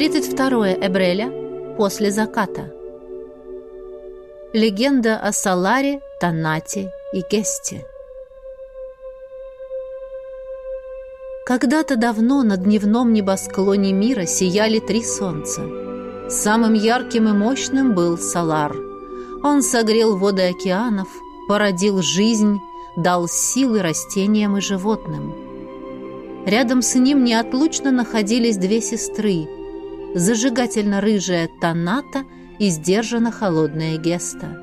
32 Эбреля после заката. Легенда о Саларе, Танате и Гесте. Когда-то давно на дневном небосклоне мира сияли три солнца. Самым ярким и мощным был Салар. Он согрел воды океанов, породил жизнь, дал силы растениям и животным. Рядом с ним неотлучно находились две сестры – зажигательно-рыжая Таната и сдержанно-холодная Геста.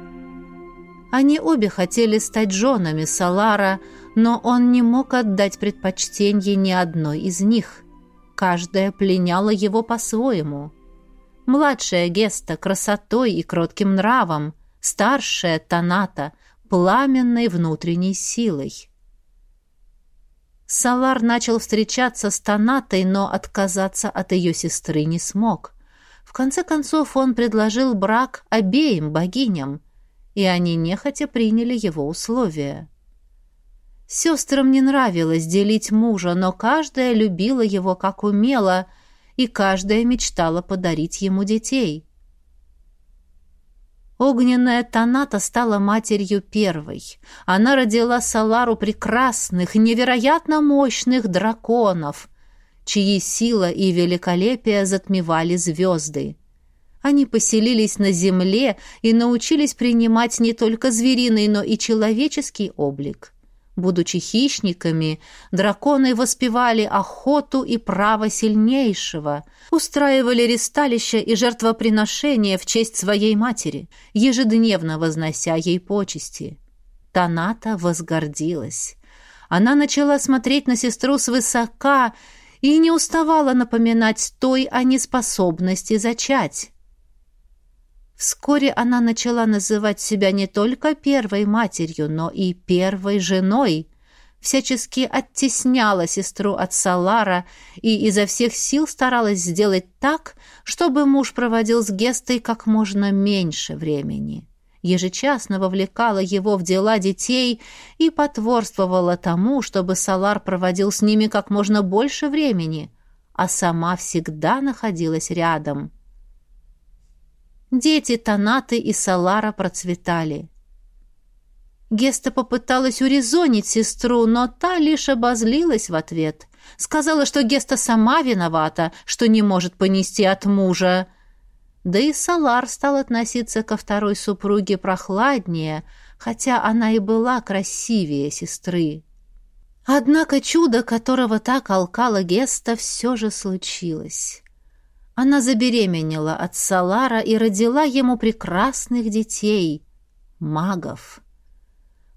Они обе хотели стать женами Салара, но он не мог отдать предпочтение ни одной из них. Каждая пленяла его по-своему. Младшая Геста красотой и кротким нравом, старшая Таната пламенной внутренней силой. Салар начал встречаться с Танатой, но отказаться от ее сестры не смог. В конце концов он предложил брак обеим богиням, и они нехотя приняли его условия. Сестрам не нравилось делить мужа, но каждая любила его как умела, и каждая мечтала подарить ему детей. Огненная Таната стала матерью первой. Она родила Салару прекрасных, невероятно мощных драконов, чьи сила и великолепие затмевали звезды. Они поселились на земле и научились принимать не только звериный, но и человеческий облик. Будучи хищниками, драконы воспевали охоту и право сильнейшего, устраивали ресталища и жертвоприношения в честь своей матери, ежедневно вознося ей почести. Таната возгордилась. Она начала смотреть на сестру свысока и не уставала напоминать той о неспособности зачать. Вскоре она начала называть себя не только первой матерью, но и первой женой, всячески оттесняла сестру от Салара и изо всех сил старалась сделать так, чтобы муж проводил с Гестой как можно меньше времени. Ежечасно вовлекала его в дела детей и потворствовала тому, чтобы Салар проводил с ними как можно больше времени, а сама всегда находилась рядом – Дети Танаты и Салара процветали. Геста попыталась урезонить сестру, но та лишь обозлилась в ответ. Сказала, что Геста сама виновата, что не может понести от мужа. Да и Салар стал относиться ко второй супруге прохладнее, хотя она и была красивее сестры. Однако чудо, которого так алкала Геста, все же случилось. Она забеременела от Салара и родила ему прекрасных детей, магов.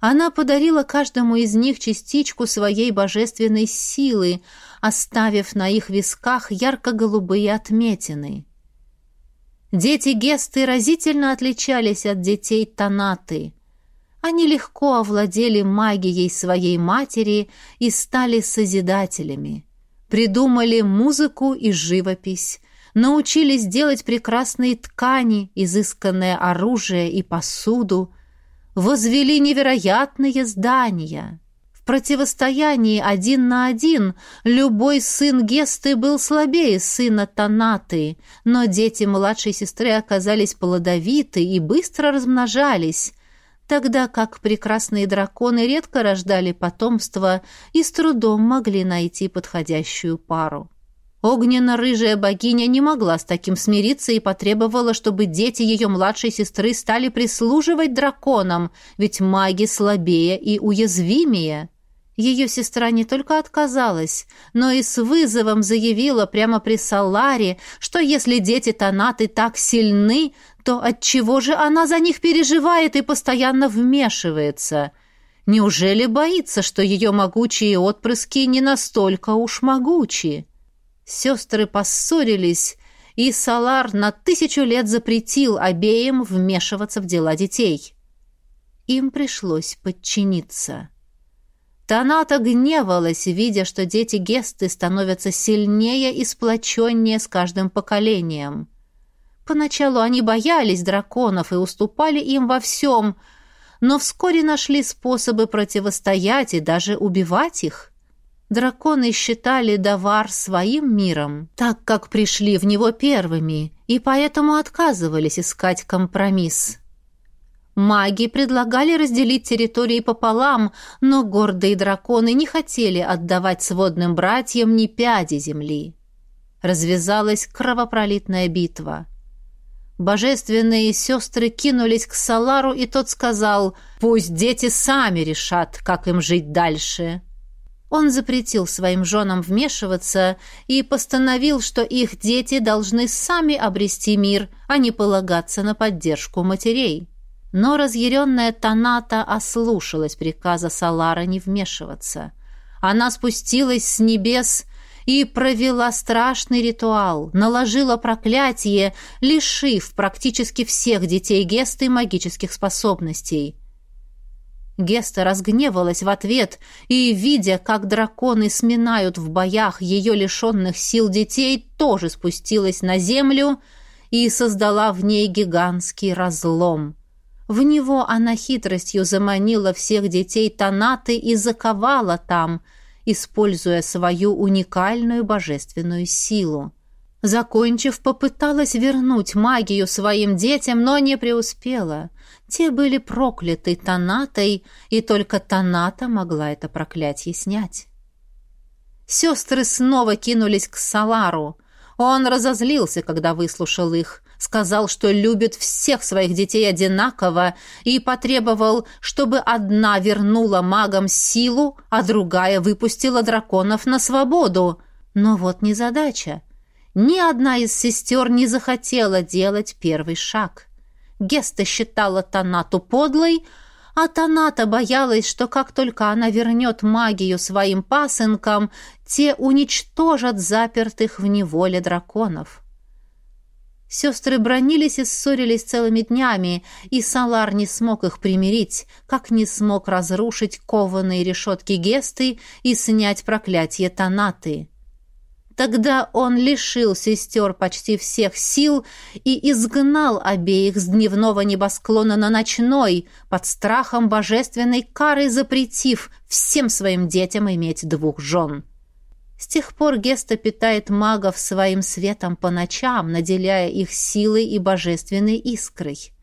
Она подарила каждому из них частичку своей божественной силы, оставив на их висках ярко-голубые отметины. Дети Гесты разительно отличались от детей Танаты. Они легко овладели магией своей матери и стали созидателями. Придумали музыку и живопись, научились делать прекрасные ткани, изысканное оружие и посуду, возвели невероятные здания. В противостоянии один на один любой сын Гесты был слабее сына Танаты, но дети младшей сестры оказались плодовиты и быстро размножались, тогда как прекрасные драконы редко рождали потомство и с трудом могли найти подходящую пару. Огненно-рыжая богиня не могла с таким смириться и потребовала, чтобы дети ее младшей сестры стали прислуживать драконам, ведь маги слабее и уязвимее. Ее сестра не только отказалась, но и с вызовом заявила прямо при Саларе, что если дети Танаты так сильны, то отчего же она за них переживает и постоянно вмешивается? Неужели боится, что ее могучие отпрыски не настолько уж могучи? Сестры поссорились, и Салар на тысячу лет запретил обеим вмешиваться в дела детей. Им пришлось подчиниться. Таната гневалась, видя, что дети Гесты становятся сильнее и сплоченнее с каждым поколением. Поначалу они боялись драконов и уступали им во всем, но вскоре нашли способы противостоять и даже убивать их. Драконы считали Давар своим миром, так как пришли в него первыми, и поэтому отказывались искать компромисс. Маги предлагали разделить территории пополам, но гордые драконы не хотели отдавать сводным братьям ни пяди земли. Развязалась кровопролитная битва. Божественные сестры кинулись к Салару, и тот сказал, «Пусть дети сами решат, как им жить дальше». Он запретил своим женам вмешиваться и постановил, что их дети должны сами обрести мир, а не полагаться на поддержку матерей. Но разъяренная Таната ослушалась приказа Салара не вмешиваться. Она спустилась с небес и провела страшный ритуал, наложила проклятие, лишив практически всех детей Гесты магических способностей. Геста разгневалась в ответ и, видя, как драконы сминают в боях ее лишенных сил детей, тоже спустилась на землю и создала в ней гигантский разлом. В него она хитростью заманила всех детей Танаты и заковала там, используя свою уникальную божественную силу. Закончив, попыталась вернуть магию своим детям, но не преуспела. Те были прокляты Танатой, и только Таната могла это проклятие снять. Сестры снова кинулись к Салару. Он разозлился, когда выслушал их, сказал, что любит всех своих детей одинаково и потребовал, чтобы одна вернула магам силу, а другая выпустила драконов на свободу. Но вот незадача. Ни одна из сестер не захотела делать первый шаг. Геста считала Танату подлой, а Таната боялась, что как только она вернет магию своим пасынкам, те уничтожат запертых в неволе драконов. Сестры бронились и ссорились целыми днями, и Салар не смог их примирить, как не смог разрушить кованые решетки Гесты и снять проклятие Танаты. Тогда он лишил сестер почти всех сил и изгнал обеих с дневного небосклона на ночной, под страхом божественной кары запретив всем своим детям иметь двух жен. С тех пор Геста питает магов своим светом по ночам, наделяя их силой и божественной искрой.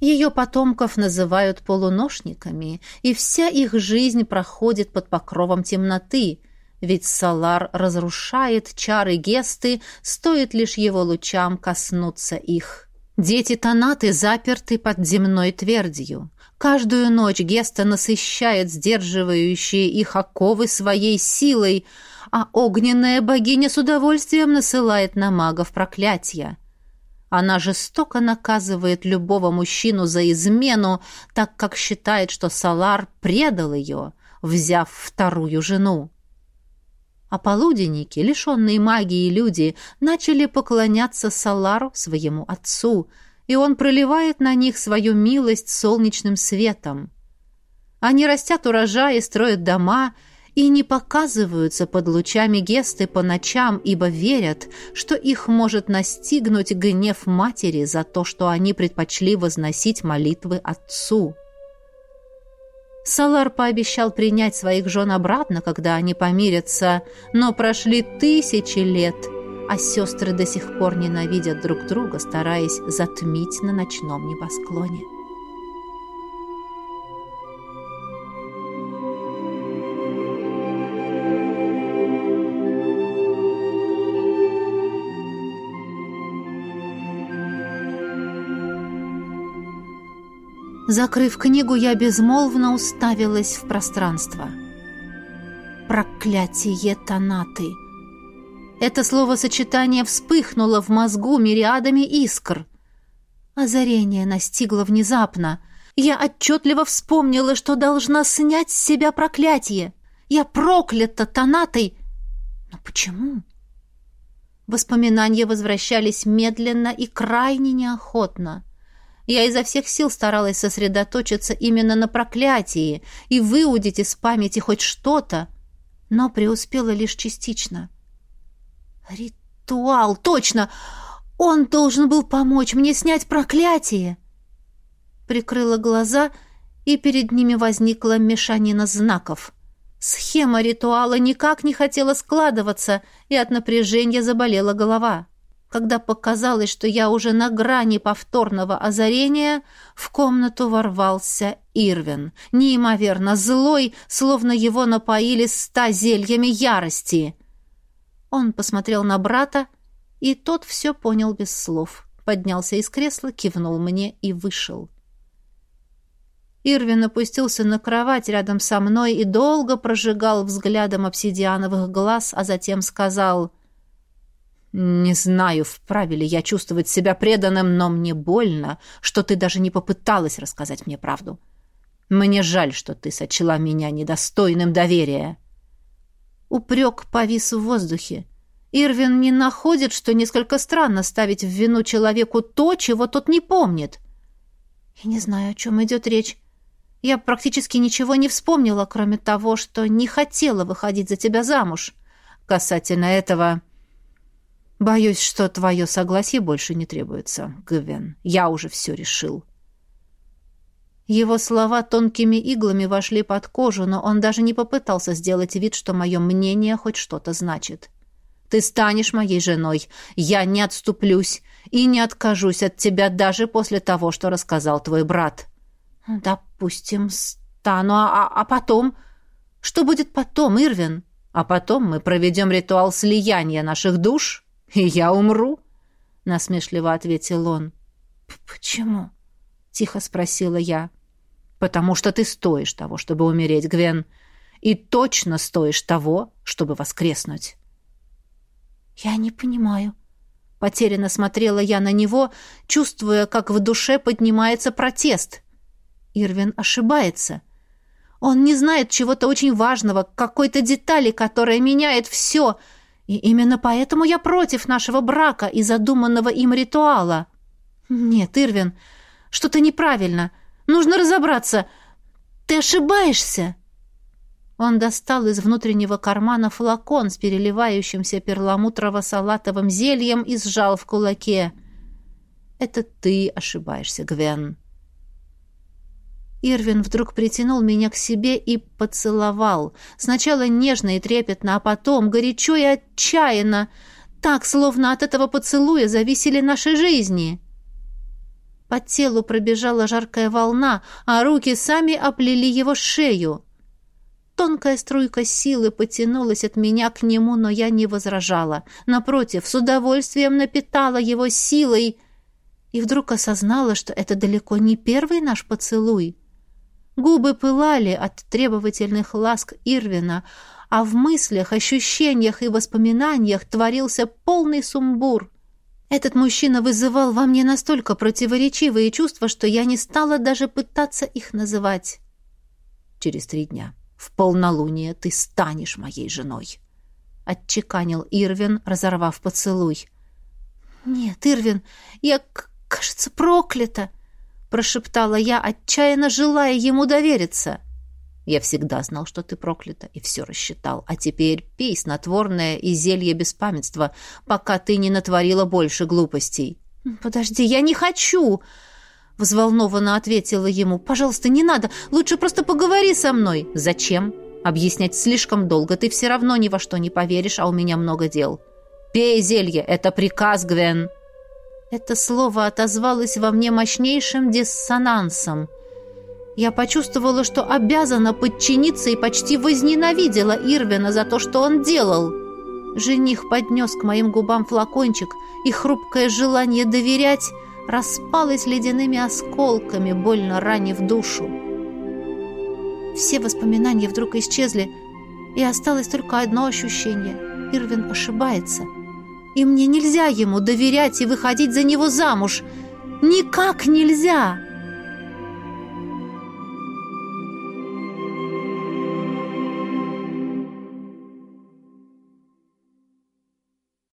Ее потомков называют полуношниками, и вся их жизнь проходит под покровом темноты — ведь Салар разрушает чары Гесты, стоит лишь его лучам коснуться их. Дети Танаты заперты под земной твердью. Каждую ночь Геста насыщает сдерживающие их оковы своей силой, а огненная богиня с удовольствием насылает на магов проклятия. Она жестоко наказывает любого мужчину за измену, так как считает, что Салар предал ее, взяв вторую жену. А полуденники, лишенные магии люди, начали поклоняться Салару, своему отцу, и он проливает на них свою милость солнечным светом. Они растят урожай и строят дома, и не показываются под лучами Гесты по ночам, ибо верят, что их может настигнуть гнев матери за то, что они предпочли возносить молитвы отцу. Салар пообещал принять своих жен обратно, когда они помирятся, но прошли тысячи лет, а сестры до сих пор ненавидят друг друга, стараясь затмить на ночном небосклоне. Закрыв книгу, я безмолвно уставилась в пространство. «Проклятие Танаты!» Это словосочетание вспыхнуло в мозгу мириадами искр. Озарение настигло внезапно. Я отчетливо вспомнила, что должна снять с себя проклятие. Я проклята Танатой. Но почему? Воспоминания возвращались медленно и крайне неохотно. Я изо всех сил старалась сосредоточиться именно на проклятии и выудить из памяти хоть что-то, но преуспела лишь частично. «Ритуал! Точно! Он должен был помочь мне снять проклятие!» Прикрыла глаза, и перед ними возникла мешанина знаков. Схема ритуала никак не хотела складываться, и от напряжения заболела голова. Когда показалось, что я уже на грани повторного озарения, в комнату ворвался Ирвин, неимоверно злой, словно его напоили ста зельями ярости. Он посмотрел на брата, и тот все понял без слов. Поднялся из кресла, кивнул мне и вышел. Ирвин опустился на кровать рядом со мной и долго прожигал взглядом обсидиановых глаз, а затем сказал «Не знаю, вправе ли я чувствовать себя преданным, но мне больно, что ты даже не попыталась рассказать мне правду. Мне жаль, что ты сочла меня недостойным доверия». Упрек повис в воздухе. Ирвин не находит, что несколько странно ставить в вину человеку то, чего тот не помнит. «Я не знаю, о чем идет речь. Я практически ничего не вспомнила, кроме того, что не хотела выходить за тебя замуж. Касательно этого...» Боюсь, что твое согласие больше не требуется, Гвен. Я уже все решил. Его слова тонкими иглами вошли под кожу, но он даже не попытался сделать вид, что мое мнение хоть что-то значит. Ты станешь моей женой. Я не отступлюсь и не откажусь от тебя даже после того, что рассказал твой брат. Допустим, стану. А, а потом? Что будет потом, Ирвин? А потом мы проведем ритуал слияния наших душ «И я умру?» — насмешливо ответил он. «Почему?» — тихо спросила я. «Потому что ты стоишь того, чтобы умереть, Гвен, и точно стоишь того, чтобы воскреснуть». «Я не понимаю». Потерянно смотрела я на него, чувствуя, как в душе поднимается протест. Ирвин ошибается. Он не знает чего-то очень важного, какой-то детали, которая меняет все — и именно поэтому я против нашего брака и задуманного им ритуала. Нет, Ирвин, что-то неправильно. Нужно разобраться. Ты ошибаешься. Он достал из внутреннего кармана флакон с переливающимся перламутрово-салатовым зельем и сжал в кулаке. «Это ты ошибаешься, Гвен», Ирвин вдруг притянул меня к себе и поцеловал. Сначала нежно и трепетно, а потом горячо и отчаянно. Так, словно от этого поцелуя зависели наши жизни. По телу пробежала жаркая волна, а руки сами оплели его шею. Тонкая струйка силы потянулась от меня к нему, но я не возражала. Напротив, с удовольствием напитала его силой и вдруг осознала, что это далеко не первый наш поцелуй. Губы пылали от требовательных ласк Ирвина, а в мыслях, ощущениях и воспоминаниях творился полный сумбур. Этот мужчина вызывал во мне настолько противоречивые чувства, что я не стала даже пытаться их называть. «Через три дня, в полнолуние, ты станешь моей женой», — отчеканил Ирвин, разорвав поцелуй. «Нет, Ирвин, я, кажется, проклята!» Прошептала я, отчаянно желая ему довериться. Я всегда знал, что ты проклята, и все рассчитал. А теперь пей снотворное и зелье беспамятства, пока ты не натворила больше глупостей. Подожди, я не хочу, взволнованно ответила ему. Пожалуйста, не надо. Лучше просто поговори со мной. Зачем? Объяснять слишком долго. Ты все равно ни во что не поверишь, а у меня много дел. Пей зелье, это приказ, Гвен. Это слово отозвалось во мне мощнейшим диссонансом. Я почувствовала, что обязана подчиниться и почти возненавидела Ирвина за то, что он делал. Жених поднес к моим губам флакончик, и хрупкое желание доверять распалось ледяными осколками, больно ранив душу. Все воспоминания вдруг исчезли, и осталось только одно ощущение. Ирвин ошибается — и мне нельзя ему доверять и выходить за него замуж. Никак нельзя!»